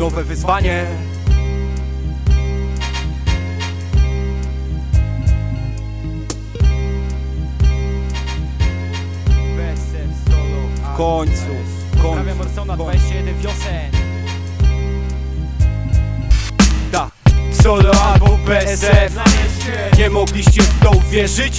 nowe wyzwanie W końcu, w końcu, Orsona w końcu. 21 wiosen Da. Solo albo PSF Nie mogliście w to uwierzyć?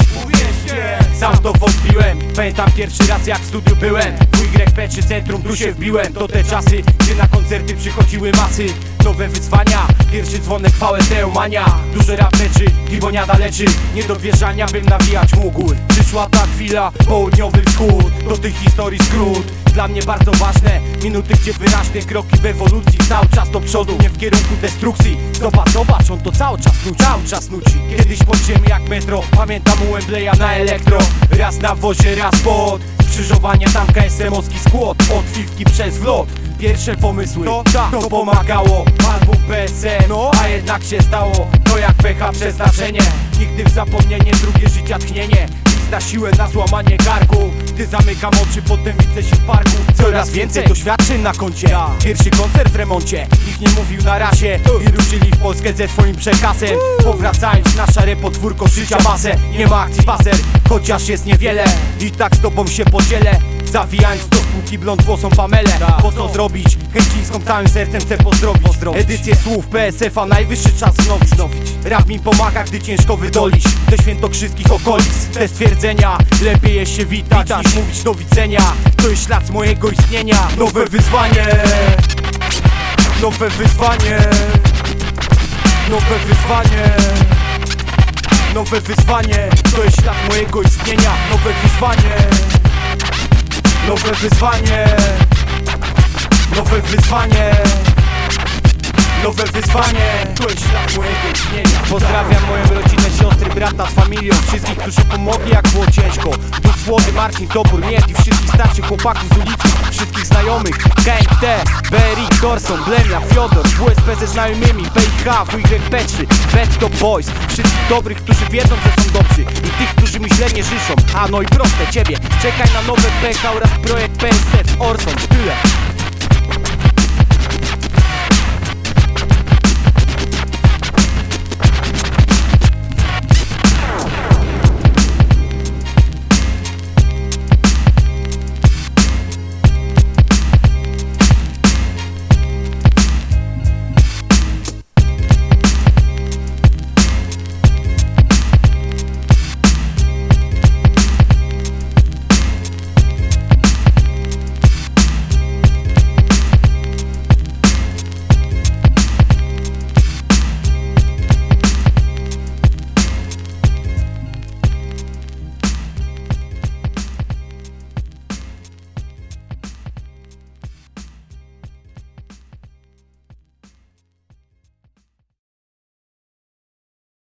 Sam to wątpiłem. Pamiętam pierwszy raz jak w studiu byłem. WYP czy centrum tu się wbiłem. To te czasy, gdzie na koncerty przychodziły masy. Nowe wyzwania, pierwszy dzwonek VSD mania Duże rap meczy, giboniada leczy Nie do wierzania bym nawijać mógł. Przyszła ta chwila, południowy wschód. Do tych historii skrót dla mnie bardzo ważne. Minuty, gdzie wyraźne kroki w ewolucji. Cały czas do przodu, nie w kierunku destrukcji. Zobacz, zobacz, on to cały czas nuci Cały czas nuci Kiedyś podziemy jak metro Pamiętam u na elektro. Raz na wozie, raz pod. Skrzyżowanie tam KSM-owski skład. Od fifki przez wlot. Pierwsze pomysły, to, to pomagało. Album PSM, no, a jednak się stało. To jak pecha przeznaczenie. Nigdy w zapomnienie, drugie życia tchnienie na siłę, na złamanie garku Gdy zamykam oczy, potem widzę się w parku. Coraz więcej doświadczeń na koncie. Pierwszy koncert w remoncie. Nikt nie mówił na razie. I ruszyli w Polskę ze swoim przekazem Powracając na szare podwórko życia bazę Nie ma akcji bazer, chociaż jest niewiele. I tak z tobą się podzielę Zawijając do spółki blond włosą Pamelę. Po co zrobić? Chęcińską całym sercem chcę pozdrowić. Edycję słów PSF-a najwyższy czas wznowić. Rap mi pomaga, gdy ciężko wydolić Ze świętokrzyskich okolic. Te stwierdzenia Lepiej jest się witać, niż mówić do widzenia. To jest ślad mojego istnienia. Nowe wyzwanie. Nowe wyzwanie. Nowe wyzwanie. Nowe wyzwanie. To jest ślad mojego istnienia. Nowe wyzwanie Nowe wyzwanie. Nowe wyzwanie. Nowe wyzwanie. Pozdrawiam moją rodzinę, brata familią Wszystkich, którzy pomogli jak było ciężko. Duch Słody, Marcin, Topór, Miet i wszystkich starszych chłopaków z ulicy Wszystkich znajomych, KMT, BRI, Dorson, Blemia, Fiodor WSP ze znajomymi, PIH, WYP3 Bad Top Boys. Wszystkich dobrych, którzy wiedzą, że są dobrzy. I tych, którzy mi źle nie życzą A no i proste ciebie. Czekaj na nowe PH oraz projekt PSF Orson. Tyle